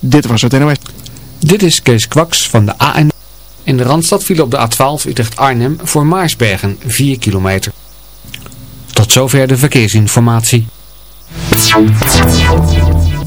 Dit was het NOS. Dit is Kees Kwaks van de AN. In de Randstad viel op de A12 Utrecht-Arnhem voor Maarsbergen 4 kilometer. Tot zover de verkeersinformatie.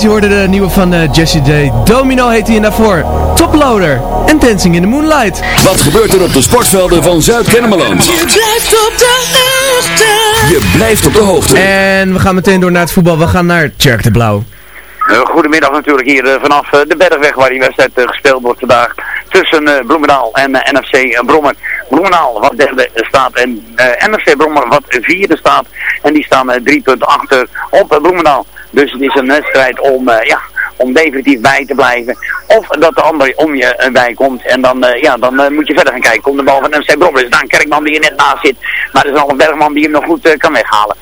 Je hoorde de nieuwe van uh, Jesse J. Domino heet hij en daarvoor Toploader en Dancing in the Moonlight. Wat gebeurt er op de sportvelden van Zuid-Kennemerland? Je blijft op de hoogte. Je blijft op de hoogte. En we gaan meteen door naar het voetbal. We gaan naar Tjerk de Blauw. Goedemiddag natuurlijk hier vanaf de Bergweg waar die wedstrijd gespeeld wordt vandaag tussen Bloemendaal en NFC Brommer. Bloemendaal wat derde staat en NFC Brommer wat vierde staat. En die staan drie punten achter op Bloemendaal. Dus het is een wedstrijd om, ja, om definitief bij te blijven. Of dat de ander om je bij komt. En dan, ja, dan moet je verder gaan kijken. Komt de bal van MC Brommer. Dus daar een Kerkman die er net naast zit. Maar er is al een Bergman die hem nog goed kan weghalen.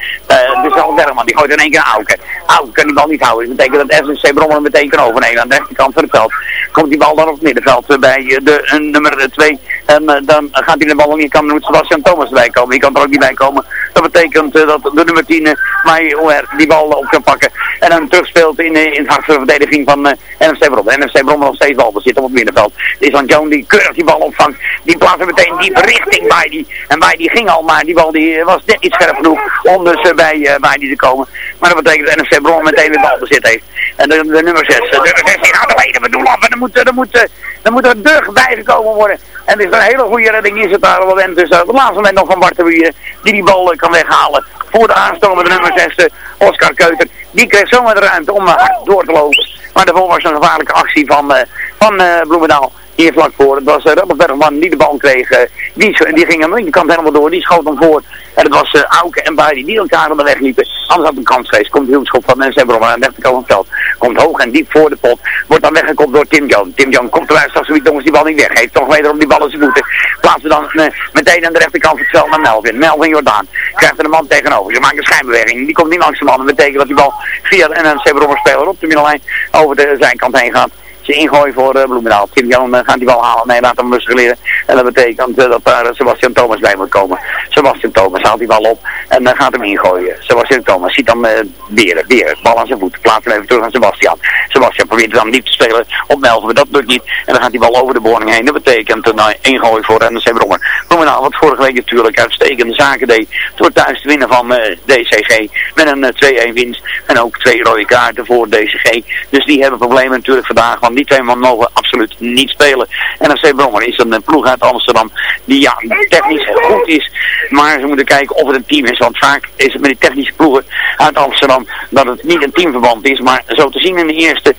dus al een Bergman die gooit in één keer Auken. Auken kan die bal niet houden. Dat betekent dat FC Brommer meteen kan overnemen. Aan de rechterkant van het veld komt die bal dan op het middenveld bij de nummer 2. En dan gaat hij de bal niet kan, dan moet Sebastian Thomas erbij komen. Die kan er ook niet bij komen. Dat betekent dat de nummer 10, uh, die bal op kan pakken. En dan terugspeelt in, in het hart van van uh, NFC Brommer. NFC Brommer nog steeds bal zit op het middenveld. Is van Joan die keurig die bal opvangt. Die plaatst meteen diep richting bij. En bij ging al, maar die bal die was net niet scherp genoeg om dus uh, bij, uh, bij die te komen. Maar dat betekent dat NFC Brommer meteen weer balbezit heeft. En de, de nummer 6, de nummer 6 die gaat alleen maar doen af. En dan moet, dan moet, dan moet er deur bijgekomen worden. En er is een hele goede redding is het daar het Dus op het laatste moment nog van Bartewieën die die bal kan weghalen. Voor de aanstormende nummer 6, Oscar Keuter. Die kreeg zomaar de ruimte om hard door te lopen. Maar daarvoor was een gevaarlijke actie van, van Bloemendaal. Hier vlak voor. Het was uh, Robert Bergman die de bal kreeg. die, die ging aan de linkerkant helemaal door. Die schoot hem voor. En het was uh, Auke en Baidi die elkaar aan de weg liepen. Anders had een kans geweest. Komt de schop van mensen hebben aan de rechterkant van het veld. Komt hoog en diep voor de pot. Wordt dan weggekopt door Tim Jones. Tim Jones komt eruit. Als zoiets jongens die bal niet weggeeft. Toch wederom die bal in zijn voeten. Plaatsen dan uh, meteen aan de rechterkant van het veld naar Melvin. Melvin Jordaan. Krijgt er een man tegenover. Ze maken een schijnbeweging. Die komt niet langs de man. Dat betekent dat die bal via een Zebrommer speler op de middenlijn over de zijkant heen gaat ingooi voor uh, Bloemendaal. Tim uh, gaat die bal halen. Nee, laat hem rustig leren. En dat betekent uh, dat daar Sebastian Thomas bij moet komen. Sebastian Thomas haalt die bal op en uh, gaat hem ingooien. Sebastian Thomas ziet dan uh, Beren. Beren, bal aan zijn voet. Plaatst hem even terug aan Sebastian. Sebastian probeert dan niet te spelen op Melvin, dat lukt niet. En dan gaat die bal over de boring heen. Dat betekent een uh, ingooi voor NEC Brommer. Bloemendaal, wat vorige week natuurlijk uitstekende zaken deed. Door thuis te winnen van DCG. Met een 2-1 winst. En ook twee rode kaarten voor DCG. Dus die hebben problemen natuurlijk vandaag. Want die twee man mogen absoluut niet spelen. En NRC Brommer is een ploeg uit Amsterdam die ja, technisch goed is. Maar ze moeten kijken of het een team is. Want vaak is het met die technische ploegen uit Amsterdam dat het niet een teamverband is. Maar zo te zien in de eerste,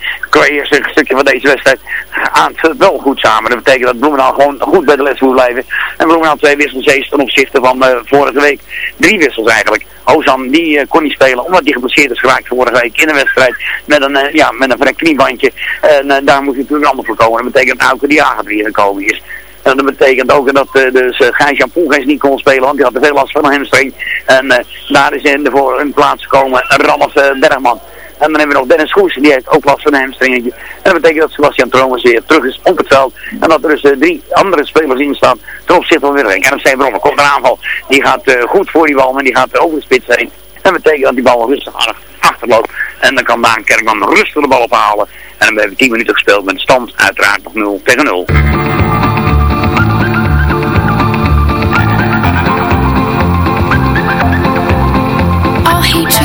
eerste stukje van deze wedstrijd gaat het wel goed samen. Dat betekent dat Bloemendaal gewoon goed bij de les moet blijven. En Bloemendaal twee wissels heeft ten opzichte van uh, vorige week. Drie wissels eigenlijk. Ozan die uh, kon niet spelen omdat hij geblesseerd is geraakt vorige week in de wedstrijd. Met een, uh, ja, met een kniebandje. En daar moet je natuurlijk allemaal voor komen. Dat betekent dat Auke die aangeblieben gekomen is. En dat betekent ook dat uh, dus, uh, Gijs-Jan Poelgeest niet kon spelen, want die had te veel last van een hamstring. En uh, daar is in de voor een plaats gekomen Ralf Bergman. En dan hebben we nog Dennis Goes, die heeft ook last van een hamstringetje. En dat betekent dat Sebastian Trommers weer terug is op het veld. En dat er dus drie andere spelers in staan ten opzichte van Wilring. En MC Brommer komt een aanval. Die gaat goed voor die bal, maar die gaat over de spits heen. En dat betekent dat die bal rustig achterloopt. En dan kan Daan Kerkman rustig de bal ophalen. En dan hebben we 10 minuten gespeeld met stand uiteraard nog 0 tegen 0.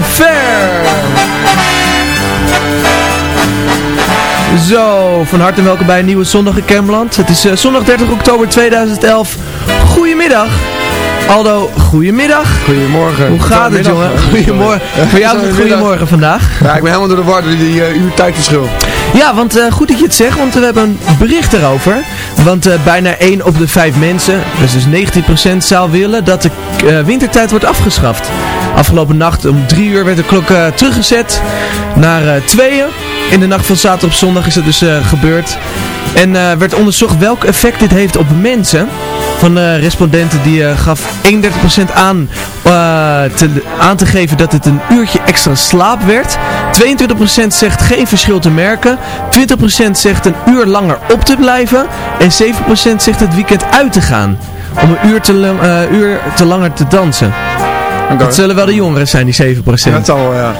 Fair. Zo, van harte welkom bij een nieuwe zondag in Kemland. Het is uh, zondag 30 oktober 2011. Goedemiddag. Aldo, goedemiddag. Goedemorgen. Hoe gaat het, jongen? Goedemorgen. Voor jou is het goedemorgen vandaag. Ja, ik ben helemaal door de war door die uh, uur tijdverschil. Ja, want uh, goed dat je het zegt, want we hebben een bericht erover. Want uh, bijna 1 op de 5 mensen, dus, dus 19% zou willen dat de wintertijd wordt afgeschaft. Afgelopen nacht om 3 uur werd de klok teruggezet naar 2 In de nacht van zaterdag op zondag is het dus gebeurd. En werd onderzocht welk effect dit heeft op mensen van de respondenten die uh, gaf 31% aan, uh, te, aan te geven dat het een uurtje extra slaap werd. 22% zegt geen verschil te merken. 20% zegt een uur langer op te blijven. En 7% zegt het weekend uit te gaan. Om een uur te, uh, uur te langer te dansen. Okay. Dat zullen wel de jongeren zijn, die 7%. Dat zal wel, ja.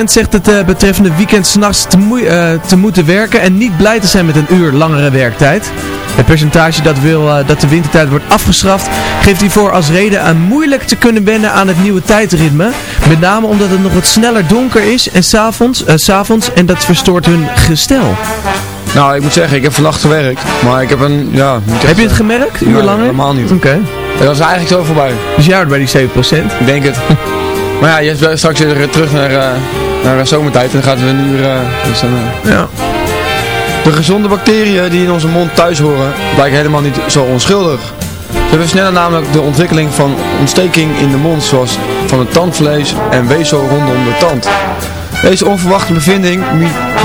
1% zegt het uh, betreffende weekend s'nachts te, uh, te moeten werken en niet blij te zijn met een uur langere werktijd. Het percentage dat wil uh, dat de wintertijd wordt afgeschaft, geeft hiervoor als reden aan moeilijk te kunnen wennen aan het nieuwe tijdritme. Met name omdat het nog wat sneller donker is en s'avonds, s'avonds en dat verstoort hun gestel. Nou, ik moet zeggen, ik heb vannacht gewerkt, maar ik heb een, ja... Heb je het gemerkt, uur nee, langer? helemaal niet. Oké. Okay. Dat was eigenlijk zo voorbij. Dus jij hoort bij die 7%? Ik denk het. maar ja, je hebt straks weer terug naar, uh, naar zomertijd en dan gaat het weer een uur... dus dan, ja. De gezonde bacteriën die in onze mond thuis horen, blijken helemaal niet zo onschuldig. Ze versnellen namelijk de ontwikkeling van ontsteking in de mond, zoals van het tandvlees en weefsel rondom de tand. Deze onverwachte bevinding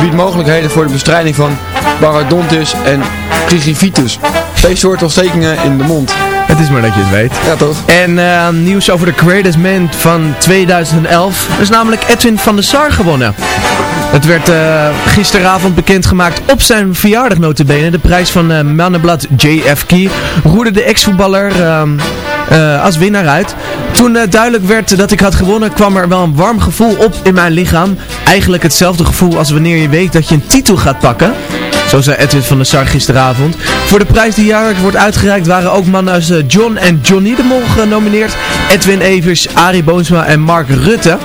biedt mogelijkheden voor de bestrijding van parodontis en gingivitis. Deze soort ontstekingen in de mond. Het is maar dat je het weet. Ja, toch? En uh, nieuws over de Greatest Man van 2011. Er is namelijk Edwin van der Sar gewonnen. Het werd uh, gisteravond bekendgemaakt op zijn verjaardag notabene. De prijs van uh, mannenblad JFK roerde de ex-voetballer uh, als winnaar uit. Toen duidelijk werd dat ik had gewonnen kwam er wel een warm gevoel op in mijn lichaam. Eigenlijk hetzelfde gevoel als wanneer je weet dat je een titel gaat pakken. Zo zei Edwin van der Sar gisteravond. Voor de prijs die jaarlijks wordt uitgereikt waren ook mannen als John en Johnny de Mol genomineerd. Edwin Evers, Arie Boomsma en Mark Rutte.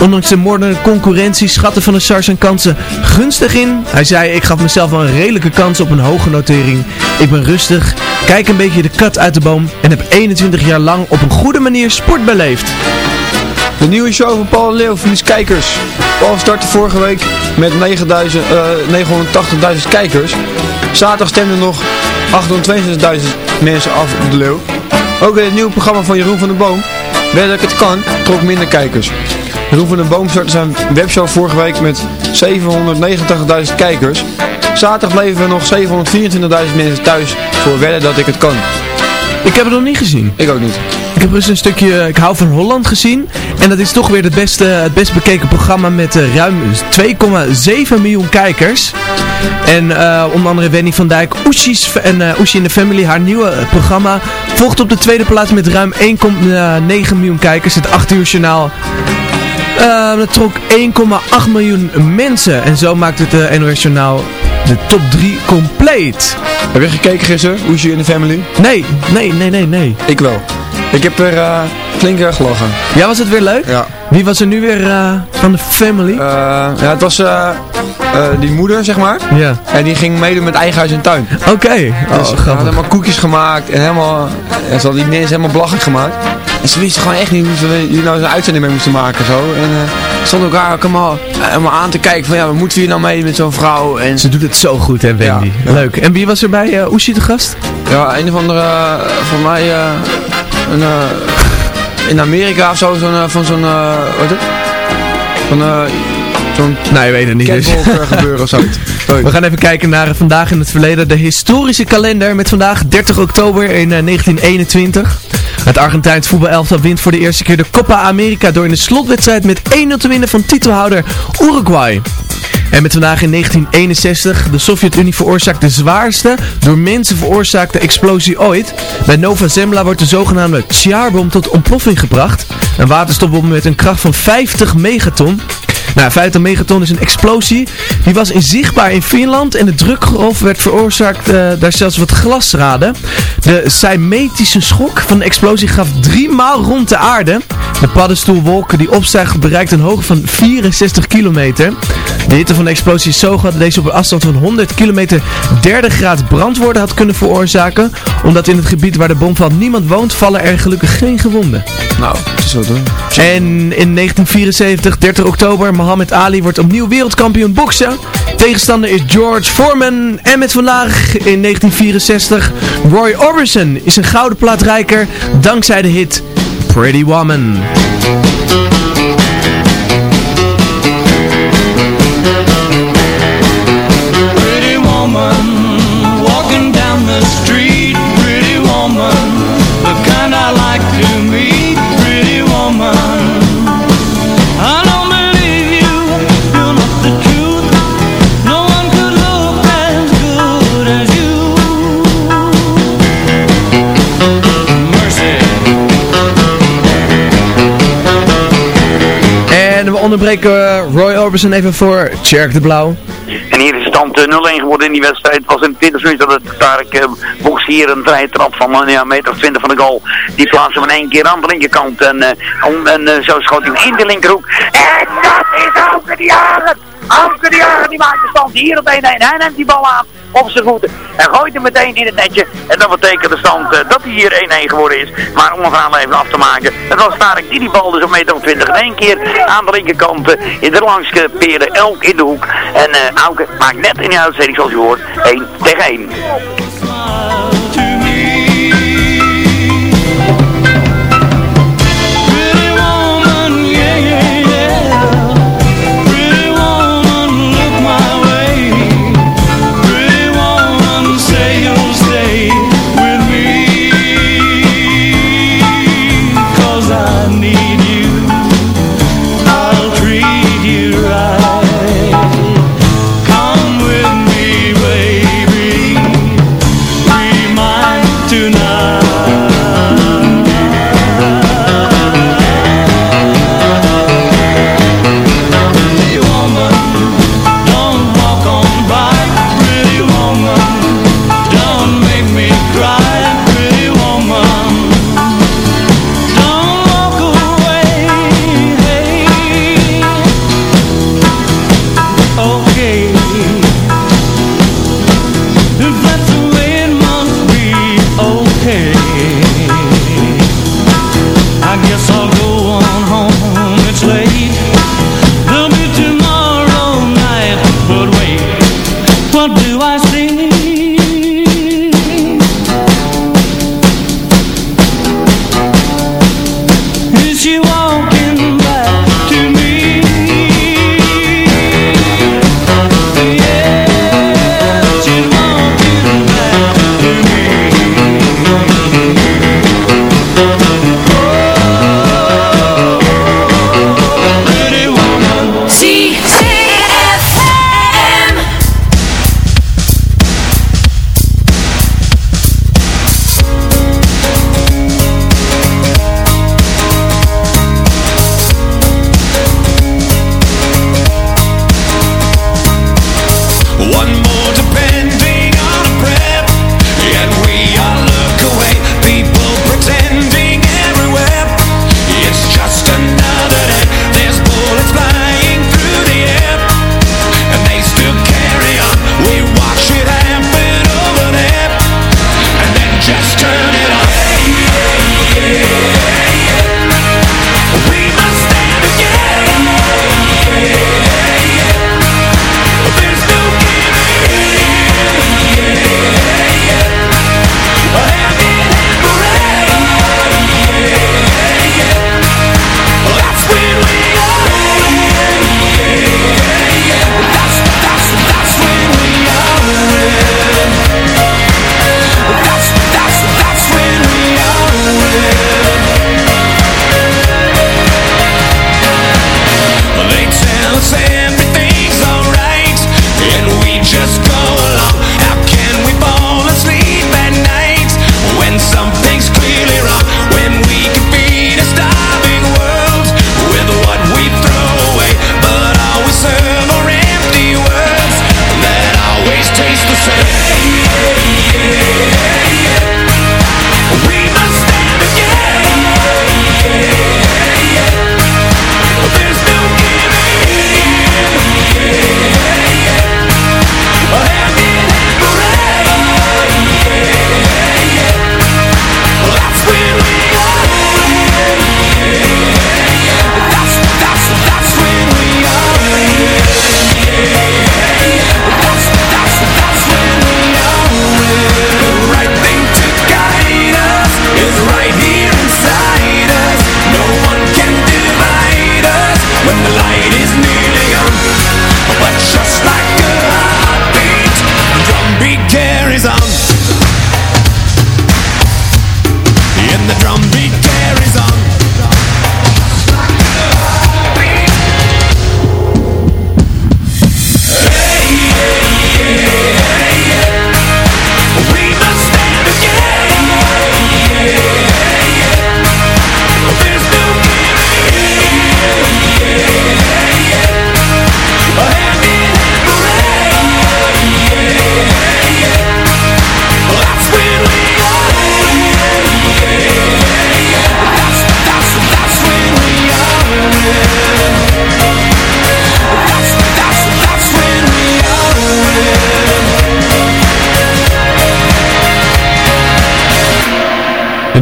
Ondanks de moordende concurrentie schatten Van der Sar zijn kansen gunstig in. Hij zei, ik gaf mezelf een redelijke kans op een hoge notering. Ik ben rustig, kijk een beetje de kat uit de boom en heb 21 jaar lang op een goede manier sport beleefd. De nieuwe show van Paul Leeuw verliest kijkers. Paul startte vorige week met 980.000 kijkers. Zaterdag stemden nog 822.000 mensen af op de Leeuw. Ook in het nieuwe programma van Jeroen van der Boom, Weet dat ik het kan, trok minder kijkers. Jeroen van den Boom startte zijn webshow vorige week met 789.000 kijkers. Zaterdag bleven er nog 724.000 mensen thuis voor wedden dat ik het kan. Ik heb het nog niet gezien. Ik ook niet. Ik heb dus een stukje Ik hou van Holland gezien. En dat is toch weer het, beste, het best bekeken programma met uh, ruim 2,7 miljoen kijkers. En uh, onder andere Wendy van Dijk, Oeshi's en uh, Oeshi in the Family, haar nieuwe programma, volgt op de tweede plaats met ruim 1,9 miljoen kijkers. Het 8 uur journaal uh, dat trok 1,8 miljoen mensen. En zo maakt het uh, NOS Journaal de top 3 compleet. Heb je gekeken gisteren, Oesje in the Family? Nee, nee, nee, nee, nee. Ik wel. Ik heb er uh, flink erg gelachen. Ja, was het weer leuk? Ja. Wie was er nu weer uh, van de family? ja, het was die moeder, zeg maar. Ja. En die ging meedoen met eigen huis en tuin. Oké. Okay. Oh, dus helemaal koekjes gemaakt en helemaal, en ze had die mensen helemaal belachelijk gemaakt. En ze wisten gewoon echt niet hoe ze hier nou zo'n uitzending mee moesten maken. Zo. En uh, stonden elkaar ook allemaal, allemaal aan te kijken van ja, wat moeten we hier nou mee met zo'n vrouw? En... Ze doet het zo goed hè, Wendy. Ja, Leuk. En wie was er bij uh, Oeshi te gast? Ja, een of andere, uh, van mij, een, in Amerika of zo, zo'n, van zo'n, wat is het? Van, zo'n... Nee, weet het niet dus. gebeuren of zo. We gaan even kijken naar vandaag in het verleden. De historische kalender met vandaag 30 oktober in 1921. Het Argentijns voetbalelftal wint voor de eerste keer de Copa America door in de slotwedstrijd met 1-0 te winnen van titelhouder Uruguay. En met vandaag in 1961, de Sovjet-Unie veroorzaakt de zwaarste door mensen veroorzaakte explosie ooit. Bij Nova Zembla wordt de zogenaamde Tsjarbom tot ontploffing gebracht. Een waterstofbom met een kracht van 50 megaton. Nou, 50 megaton is een explosie. Die was inzichtbaar in Finland en de drukgolf werd veroorzaakt uh, daar zelfs wat glasraden. De cymetische schok van de explosie gaf drie maal rond de aarde. De paddenstoelwolken die opstijgen bereikt een hoogte van 64 kilometer. De hitte van de explosie is zo groot dat deze op een afstand van 100 kilometer 30 graad brandwoorden had kunnen veroorzaken. Omdat in het gebied waar de bom valt niemand woont, vallen er gelukkig geen gewonden. Nou, zo doen. En in 1974, 30 oktober, Muhammad Ali wordt opnieuw wereldkampioen boksen. Tegenstander is George Foreman. En met vandaag in 1964, Roy Orbison is een gouden plaatrijker dankzij de hit Pretty Woman. Pretty woman, walking down the street. Pretty woman, En we onderbreken Roy Orbison even voor Tjerk de Blauw. Hier is stand eh, 0-1 geworden in die wedstrijd. Het was in de 20 minuten dat het Tarek uh, Boks hier een vrije trap van een ja, meter of 20 van de goal. Die plaatsen we in één keer aan de linkerkant. En, eh, om, en eh, zo schoot hij hem in de linkerhoek. En dat is Auke de Jager! Auke de Jager die maakt de stand hier op 1-1. Hij neemt die bal aan op zijn voeten. En gooit hem meteen in het netje. En dat betekent de stand eh, dat hij hier 1-1 geworden is. Maar om een verhaal even af te maken. Het was Tarek die die bal dus op meter of 20 in één keer aan de linkerkant eh, in de langs peerde elk in de hoek. En eh Auke maakt net in de uitzending zoals u hoort 1 tegen 1.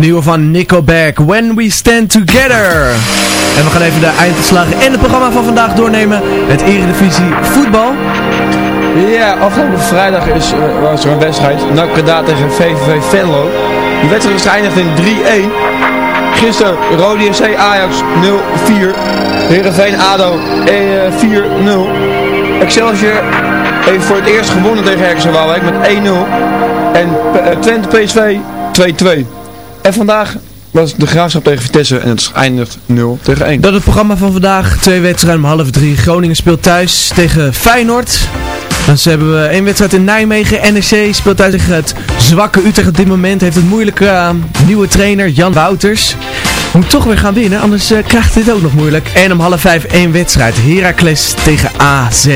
Nieuwe van Nickelback, When We Stand Together. En we gaan even de eindverslagen en het programma van vandaag doornemen. Het Eredivisie voetbal. Ja, afgelopen vrijdag is, was er een wedstrijd. NAC tegen VVV Venlo. Die wedstrijd is geëindigd in 3-1. Gisteren Rode SC Ajax 0-4. Heerenveen ADO 4-0. Excelsior heeft voor het eerst gewonnen tegen Herkens Waalwijk met 1-0. En Twente PSV 2-2. En vandaag was de graafschap tegen Vitesse en het eindigt 0 tegen 1. Dat is het programma van vandaag. Twee wedstrijden om half drie. Groningen speelt thuis tegen Feyenoord. Dan hebben we één wedstrijd in Nijmegen. NEC speelt thuis tegen het zwakke Utrecht op dit moment. Heeft het moeilijke uh, nieuwe trainer Jan Wouters. Moet toch weer gaan winnen, anders uh, krijgt dit ook nog moeilijk. En om half vijf één wedstrijd. Heracles tegen AZ.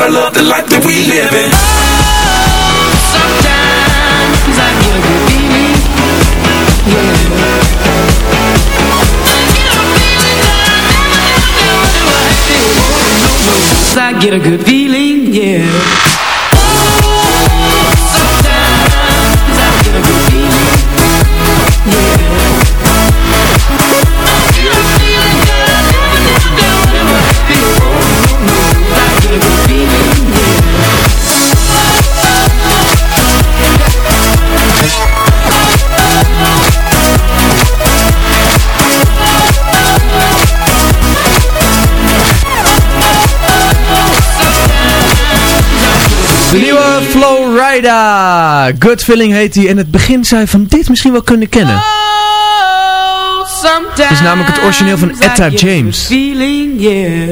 gotta love the life that we live in. Oh, sometimes I get a good feeling, yeah. I get a good feeling, yeah Good Feeling heet hij. En het begin zou je van dit misschien wel kunnen kennen. Het is namelijk het origineel van Etta James. Feeling, yeah.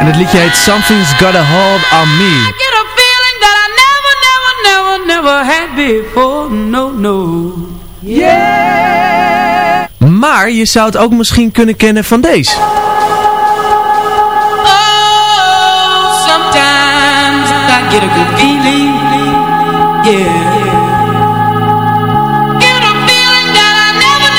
En het liedje heet Something's Got a Hold on Me. I get a feeling that I never, never, never, never had before. No, no. Yeah. Maar je zou het ook misschien kunnen kennen van deze. Get a good feeling, yeah. Feeling that I never,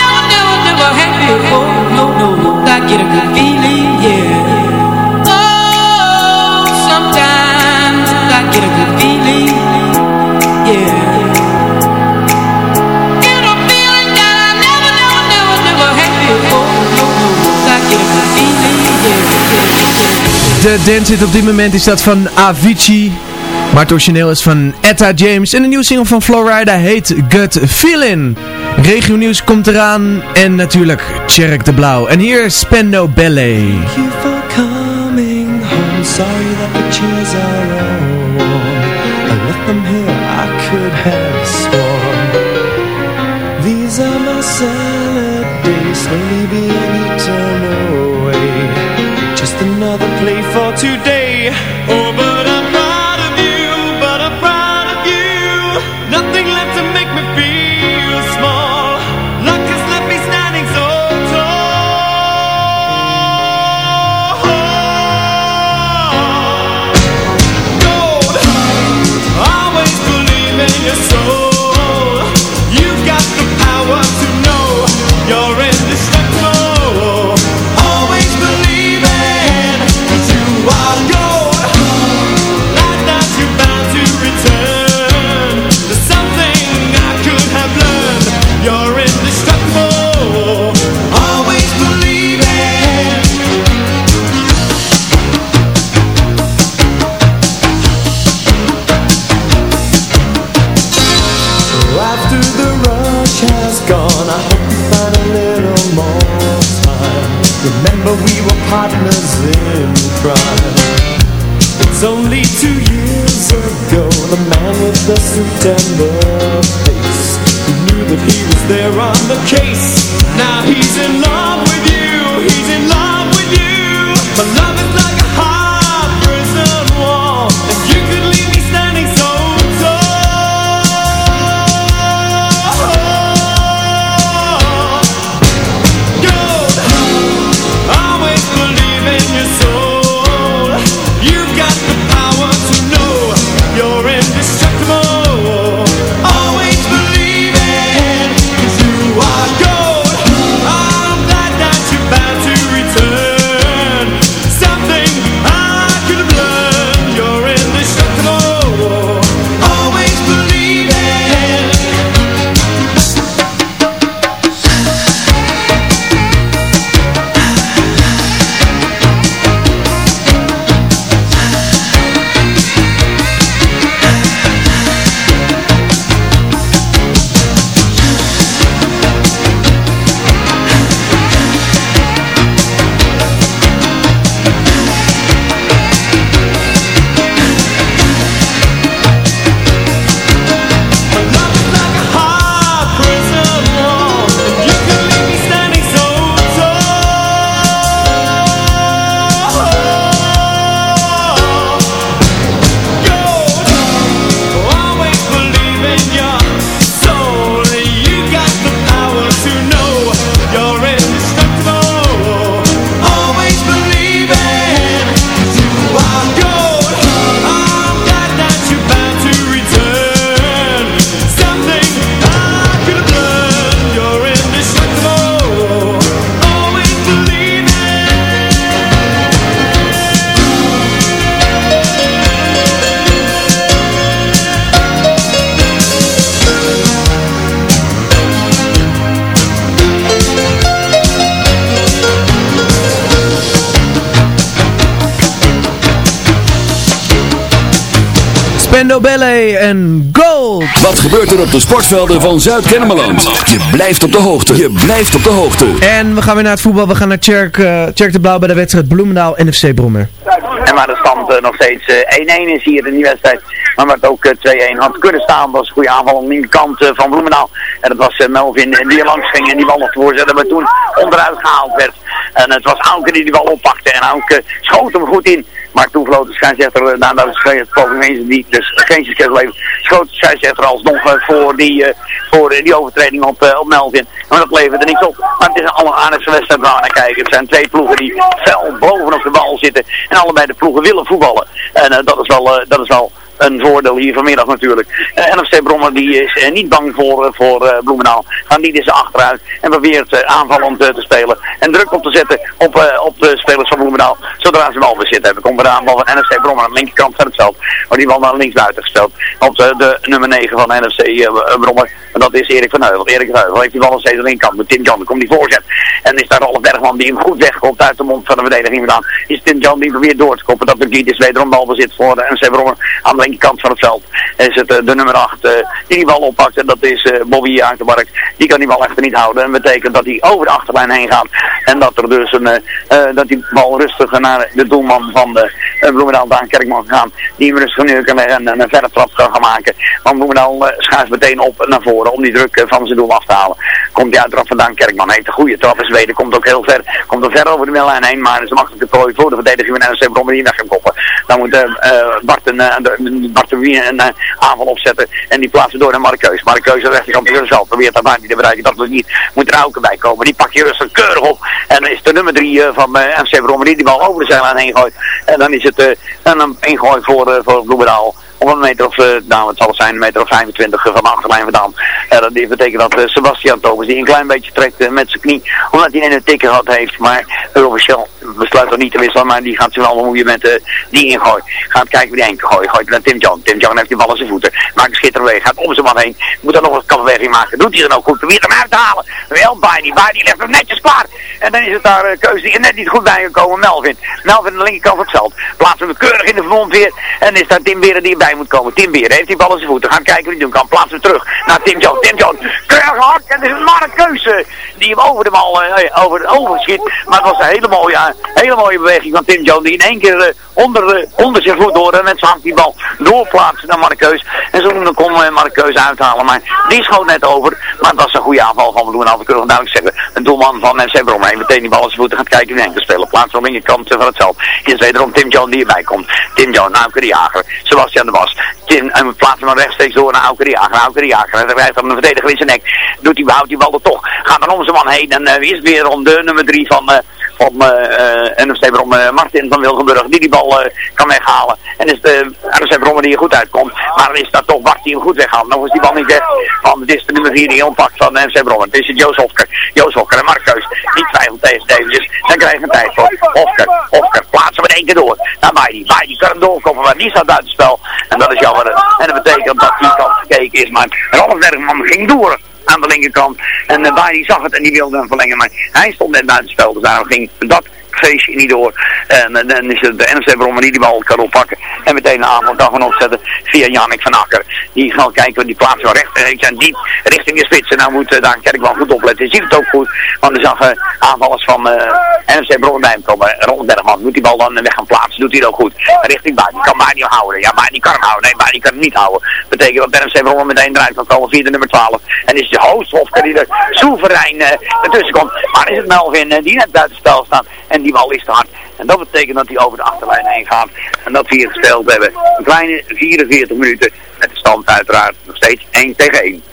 get a good feeling, yeah. Oh, sometimes I a good feeling, yeah. De dance zit op dit moment is dat van Avicii. Maar het origineel is van Etta James en de nieuwe single van Florida heet Gut Feeling. Regio Nieuws komt eraan en natuurlijk Tjerk de Blauw. En hier Spendo Ballet. Thank you for coming home. Sorry that the chairs are warm. I left them here, I could have sworn. These are my salad days, slowly being eaten away. Just another play for today. Oh, partners in crime. It's only two years ago, the man with the September face, who knew that he was there on the case. Now he's in love with you, he's in love Gold. Wat gebeurt er op de sportvelden van Zuid-Kennemerland? Je blijft op de hoogte. Je blijft op de hoogte. En we gaan weer naar het voetbal. We gaan naar Tjerk, eh, Tjerk de Blauw bij de wedstrijd Bloemendaal NFC Brommer. En waar de stand eh, nog steeds eh, 1-1 is hier in die wedstrijd. Maar waar het ook eh, 2-1 had kunnen staan. was een goede aanval aan de linkerkant eh, van Bloemendaal. En dat was eh, Melvin eh, die er langs ging en die bal nog te voorzetten. Maar toen onderuit gehaald werd. En het was Auke die die bal oppakte. En Auke schoot hem goed in. Maar toen floot de scheidsrechter, eh, nadat de scheidsrechter mensen die dus geen succes bleef, schoot de scheidsrechter alsnog eh, voor die, eh, voor die overtreding op, op Melvin. Maar dat leverde niks op. Maar het is een alleraardigste wedstrijd waar naar kijken. Het zijn twee ploegen die fel bovenop de bal zitten. En allebei de ploegen willen voetballen. En dat is wel, dat is wel een voordeel hier vanmiddag natuurlijk. Eh, NFC Brommer die is eh, niet bang voor, eh, voor Bloemendaal. Gaan niet eens achteruit en probeert aanvallend te spelen. En druk op te zetten op, op de spelers van Bloemendaal. Zodra ze bal bezit hebben. Komt er de aanval van NFC Brommer aan de linkerkant van het veld. Maar die bal naar links buiten gesteld. Op de, de nummer 9 van NFC Brommer. En dat is Erik van Heuvel. Erik van Heuvel heeft die bal nog steeds aan de linkerkant. Met Tim dan komt die voorzet. En is daar Rolf Bergman die hem goed wegkomt uit de mond van de verdediging vandaan. Is Tim Jan die probeert door te koppen. Dat de is wederom balbezit voor de NFC Brommer aan de die kant van het veld is het de nummer 8 die die bal oppakt. En dat is Bobby uit de markt. Die kan die bal echter niet houden. En betekent dat hij over de achterlijn heen gaat. En dat er dus een, dat die bal rustig naar de doelman van de Bloemendaal, Daan Kerkman gaan. Die hem rustig nu kan leggen en een verre trap gaan maken. Want Bloemendaal schuift meteen op naar voren om die druk van zijn doel af te halen. Komt hij uiteraard vandaan. Kerkman heeft een goede trap. En Zweden komt ook heel ver. Komt er ver over de middenlijn heen. Maar is een makkelijke prooi voor de verdediging van NRC Brommer die weg gaan koppen. Dan moet uh, Bart een, uh, Een, een aanval opzetten. En die plaatsen door naar Markeus. Markeus de rechterkant van zelf. Probeert daar niet te bereiken. Dat we niet. Moet er ook bij komen. Die pak je rustig keurig op. En dan is de nummer 3 van NRC Brommer die die bal over de zijlijn heen gooit. En dan is het een ingooi voor, voor Bloemendaal op een meter of, uh, nou het zal zijn, een meter of 25 van de achterlijn vandaan. Dat betekent dat uh, Sebastian Thomas die een klein beetje trekt met zijn knie, omdat hij een tikker gehad heeft. Maar Eurovision besluit nog niet te wisselen, maar die gaat zich wel bemoeien met die ingooi. Gaat kijken wie die enkel gooit. Gooit naar Tim John. Tim John heeft die bal aan zijn voeten. Maakt een schitterende. Gaat om zijn man heen. Moet er nog een kapbeweging maken. Doet hij dan ook goed. Probeert hem uit te halen. Wel Baini. Baini legt hem netjes klaar. En dan is het daar uh, keuze die er net niet goed bij gekomen. Melvin. Melvin aan de linkerkant van het veld. Plaatsen hem keurig in de weer. En is daar Tim Beren die moet komen. Tim Beren heeft die bal aan zijn voeten. Gaan kijken wie hij doen kan. Plaatsen terug naar Tim John. Tim hard. En het is maar een keuze die hem over de bal uh, over, schiet. Maar het was een hele mooie, hele mooie beweging van Tim John. Die in één keer uh, onder, onder zijn voet door. En met die bal doorplaatsen naar Markeus. En zo dan kon uh, Markeus uithalen. Maar die schoot net over. Maar het was een goede aanval van Bloemendaal. We kunnen duidelijk zeggen. Een doelman van FC Brom. Hij meteen die bal aan zijn voeten gaat kijken wie enkel spelen. Plaats op de linkerkant van het veld. Is wederom Tim John die erbij komt. Tim John, Auke de Jager. Sebastian de Bas. Tim, en plaatsen hem rechtstreeks door naar Auke de Jager. Auke de Jager. En dan krijgt dan een verdediger in zijn nek. Doet hij, houdt die bal er toch. Gaat dan om zijn man heen. En uh, is weer om de nummer 3 van... Uh, van uh, NFC Brom Martin van Wilgenburg die die bal kan weghalen. En is de NFC Brom die er goed uitkomt. Maar dan is dat toch Bart die hem goed weghaalt. Nog is die bal niet weg. Want het is de nummer 4 die oppakt van NFC Brom. Het is Joost Hofker. Joost Hofker en Markeus. Die twijfelt tegen Davies. Dan krijg je een tijd voor. Hofker. Hofker. Plaatsen we in één keer door. Naar Baidi. Baidi kan hem doorkomen. Maar die staat uit het spel. En dat is jammer. En dat betekent dat die kant gekeken is. Maar Rolf Bergman ging door aan de linkerkant. En uh, Baidi zag het en die wilde hem verlengen. Maar hij stond net buiten het spel. Dus daarom ging dat feestje niet door. En dan is het de NSC Brommer die die bal kan oppakken. En meteen een aanval kan gaan opzetten via Jannik van Akker. Die gaat kijken, die plaats wel recht. Uh, zijn diep richting de spits. En nou moet uh, daar wel goed opletten. Je ziet het ook goed. Want er zag uh, aanvallers van uh, NSC Brommer bij hem komen. Ron Bergman moet die bal dan weg gaan plaatsen. Doet hij dat goed. Richting buiten. Kan maar niet houden. Ja, maar die kan hem houden. Nee, maar die kan hem niet houden. Betekent dat NSC Brommer meteen eruit kan komen via de nummer 12. En is de Hoofdhofker die er soeverein ertussen komt. Maar is het Melvin die net buiten spel staat. En die bal is te hard. En dat betekent dat hij over de achterlijn heen gaat. En dat we hier gespeeld hebben. Een kleine 44 minuten. Met de stand uiteraard nog steeds 1 tegen 1.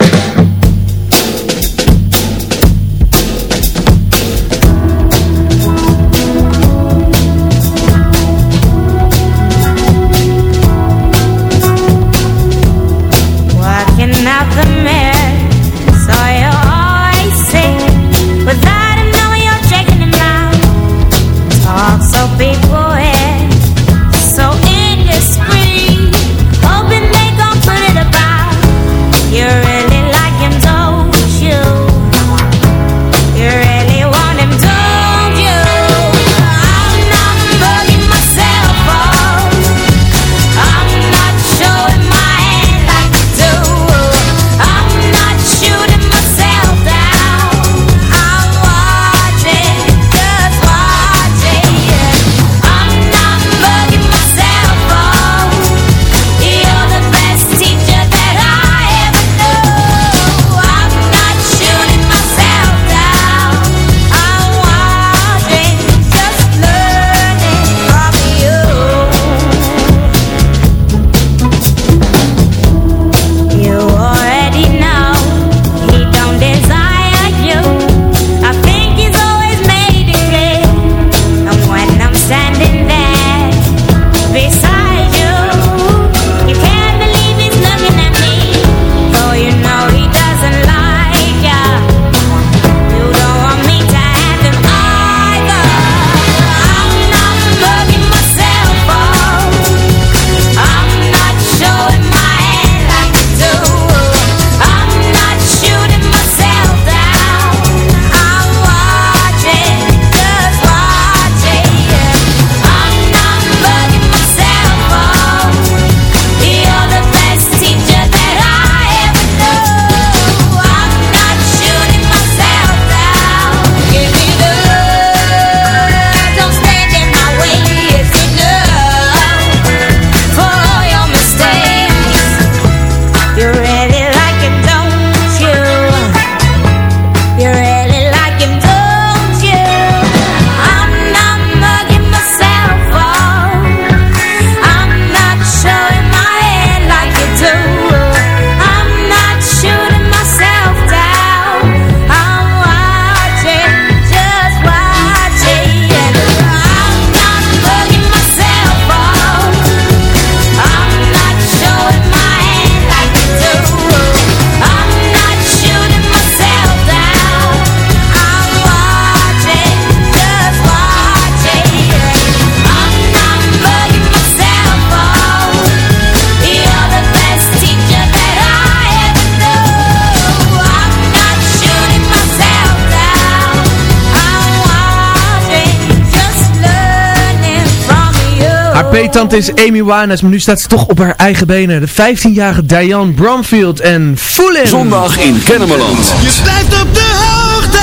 Peetant is Amy Winehouse, maar nu staat ze toch op haar eigen benen. De 15-jarige Diane Bromfield en Foolin. Zondag in Kennemerland. Je blijft op de hoogte.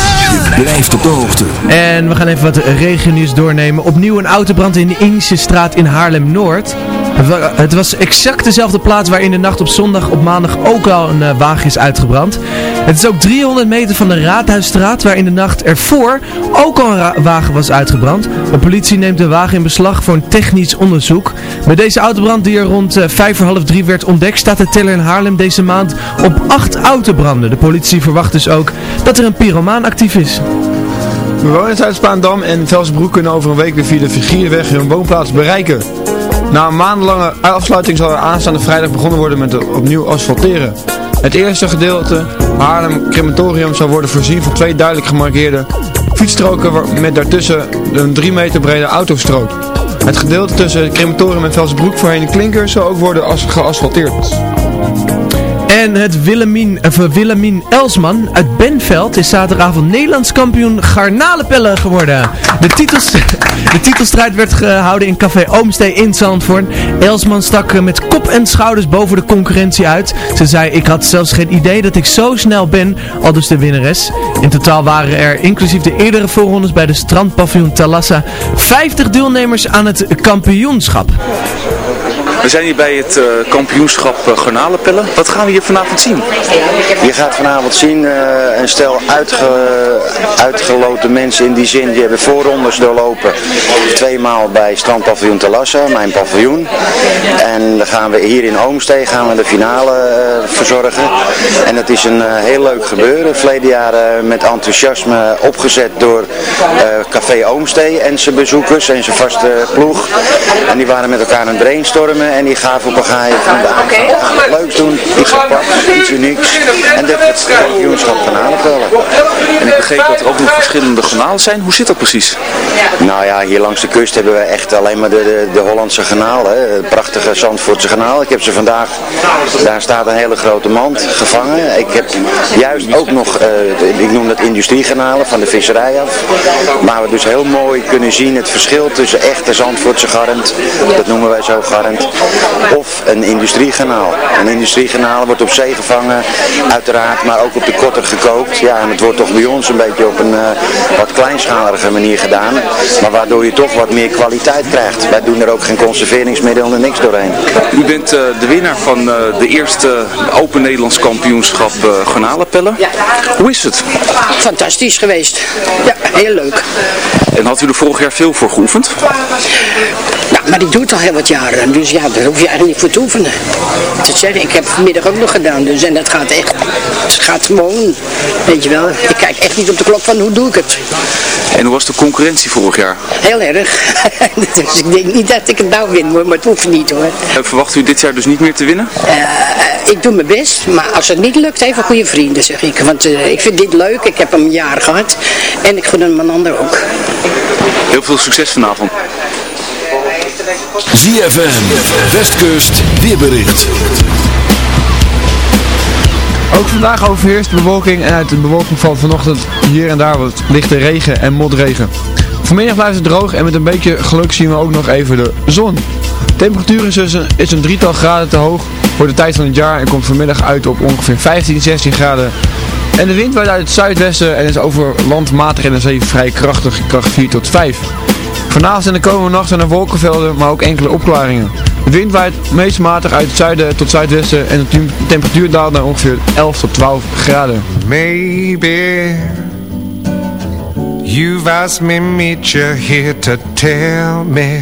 Je blijft op de hoogte. En we gaan even wat regionieuws doornemen. Opnieuw een autobrand in de Indische straat in Haarlem-Noord. Het was exact dezelfde plaats waar in de nacht op zondag op maandag ook al een eh, wagen is uitgebrand. Het is ook 300 meter van de Raadhuisstraat waar in de nacht ervoor ook al een wagen was uitgebrand. De politie neemt de wagen in beslag voor een technisch onderzoek. Bij deze autobrand die er rond eh, vijf voor half drie werd ontdekt staat de teller in Haarlem deze maand op acht autobranden. De politie verwacht dus ook dat er een pyromaan actief is. Bewoners uit Spaandam en Velsbroek kunnen over een week weer via de Vigierweg hun woonplaats bereiken. Na een maandenlange afsluiting zal er aanstaande vrijdag begonnen worden met opnieuw asfalteren. Het eerste gedeelte, Haarlem Crematorium, zal worden voorzien van twee duidelijk gemarkeerde fietsstroken met daartussen een 3 meter brede autostrook. Het gedeelte tussen het crematorium en Velsbroek voorheen de klinker zal ook worden as geasfalteerd. En het Willemien, of Willemien Elsman uit Benveld is zaterdagavond Nederlands kampioen garnalenpellen geworden. De, de titelstrijd werd gehouden in Café Oomstee in Zandvoort. Elsman stak eh, met kop en schouders boven de concurrentie uit. Ze zei, ik had zelfs geen idee dat ik zo snel ben, al dus de winnares. In totaal waren er, inclusief de eerdere voorrondes bij de strandpaviljoen Talassa, 50 deelnemers aan het kampioenschap. We zijn hier bij het eh, kampioenschap uh, garnalenpellen. Wat gaan we hier vanavond zien? Je gaat vanavond zien eh, een stel uitge, uitgeloten mensen in die zin. Die hebben voorrondes doorlopen. Tweemaal bij strandpaviljoen Talassa, mijn paviljoen. En dan gaan we hier in Oomstee gaan we de finale eh, verzorgen. En het is een eh, heel leuk gebeuren. Verleden jaar eh, met enthousiasme opgezet door eh, Café Oomstee en zijn bezoekers en zijn vaste ploeg. En die waren met elkaar aan het brainstormen en die gaven op een gaan wat leuks doen, iets apart, iets unieks. En dit is het kampioenschap van Aardappelen. En ik begreep dat er ook nog verschillende garnalen zijn. Hoe zit dat precies? Nou ja, hier langs de kust hebben we echt alleen maar de, de, de Hollandse garnalen. hè. Prachtige Zandvoortse garnaal. Ik heb ze vandaag, daar staat een hele grote mand gevangen. Ik heb juist ook nog, eh, ik noem dat industriegarnalen van de visserij af. Waar we dus heel mooi kunnen zien het verschil tussen echte Zandvoortse garant, dat noemen wij zo garant, of een industriegarnaal. Een industriegarnaal wordt op zee gevangen, uiteraard, maar ook op de kotter gekookt. Ja, en het wordt toch bij ons een beetje op een eh, wat kleinschalige manier gedaan. Maar waardoor je toch wat meer kwaliteit krijgt. Wij doen er ook geen conserveringsmiddelen en niks doorheen. U bent eh, de winnaar van eh, de eerste Open Nederlands kampioenschap eh garnalenpellen. Hoe is het? Fantastisch geweest. Ja, heel leuk. En had u er vorig jaar veel voor geoefend? Ja, maar ik doe het al heel wat jaren. Dus ja, daar hoef je eigenlijk niet voor te oefenen. Te zeggen, ik heb vanmiddag ook nog gedaan. Dus en dat gaat echt, het gaat gewoon, weet je wel. Ik kijk echt niet op de klok van hoe doe ik het. En hoe was de concurrentie vorig jaar? Heel erg. dus ik denk niet dat ik het nou win hoor, maar het hoeft niet hoor. En verwacht u dit jaar dus niet meer te winnen? Eh, ik doe mijn best, maar als het niet lukt, even goede vrienden zeg ik. Want eh, ik vind dit leuk, ik heb hem een jaar gehad. En ik gun hem een ander ook. Heel veel succes vanavond. ZFM, Westkust, weerbericht. Ook vandaag overheerst de bewolking en uit de bewolking valt vanochtend hier en daar wat lichte regen en motregen. Vanmiddag blijft het droog en met een beetje geluk zien we ook nog even de zon. De temperatuur is dus een, is een drietal graden te hoog voor de tijd van het jaar en komt vanmiddag uit op ongeveer 15, 16 graden. En de wind waait uit het zuidwesten en is over land matig en de zee vrij krachtig, kracht 4 tot 5. Vanavond en de komende nacht zijn er wolkenvelden, maar ook enkele opklaringen. De wind waait meest matig uit het zuiden tot zuidwesten en de tem- temperatuur daalt naar ongeveer 11 tot 12 graden. Maybe you've asked me meet you here to tell me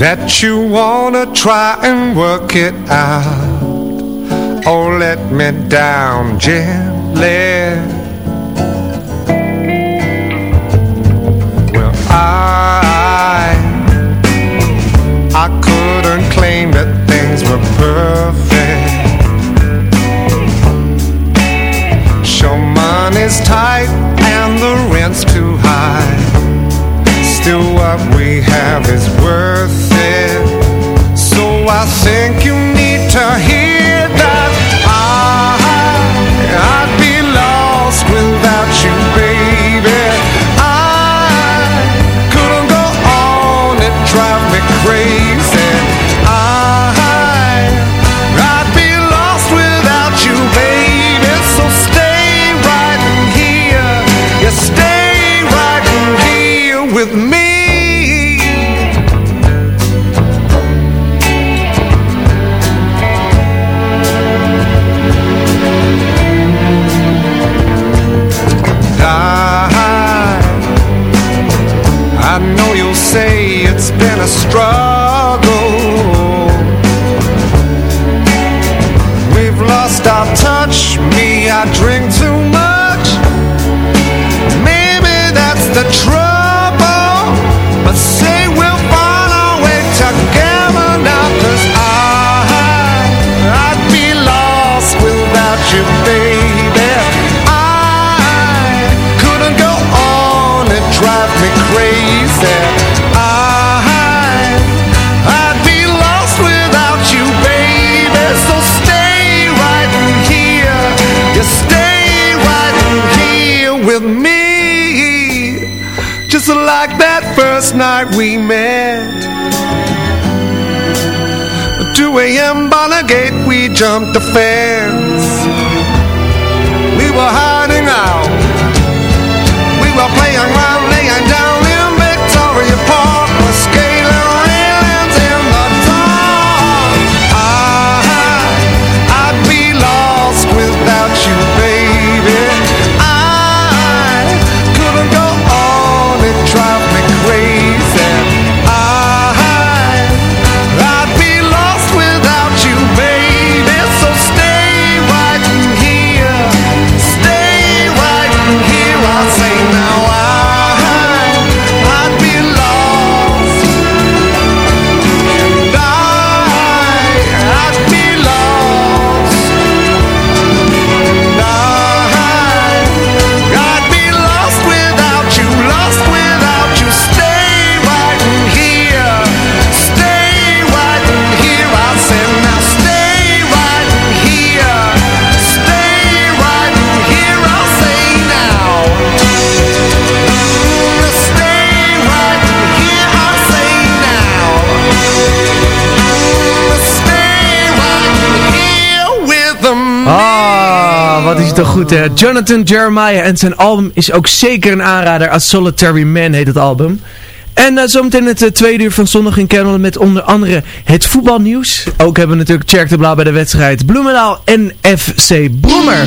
that you wanna try and work it out. Oh, let me down gently. Well, I money's tight and the rent's too high. Still, what we have is worth it. So I think you need to hear it's been a struggle. last night we met. 2 a.m. by the Gate, we jumped the fence. Dat is het toch goed hè. Jonathan Jeremiah en zijn album is ook zeker een aanrader. A Solitary Man heet het album. En uh, zometeen het uh, tweede uur van zondag in Kennelen met onder andere het voetbalnieuws. Ook hebben we natuurlijk Cherk de Blauw bij de wedstrijd Bloemendaal en FC Broemer.